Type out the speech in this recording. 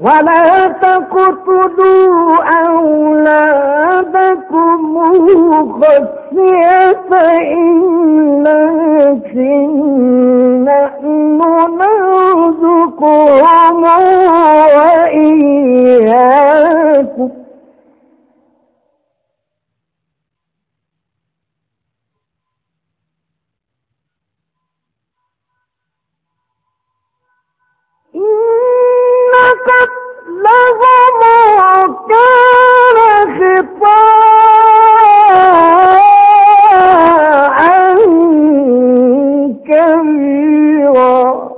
ولا تقتلوا أولادكم خشية إلا نحن نرزقهم وإياكم. كبيرا.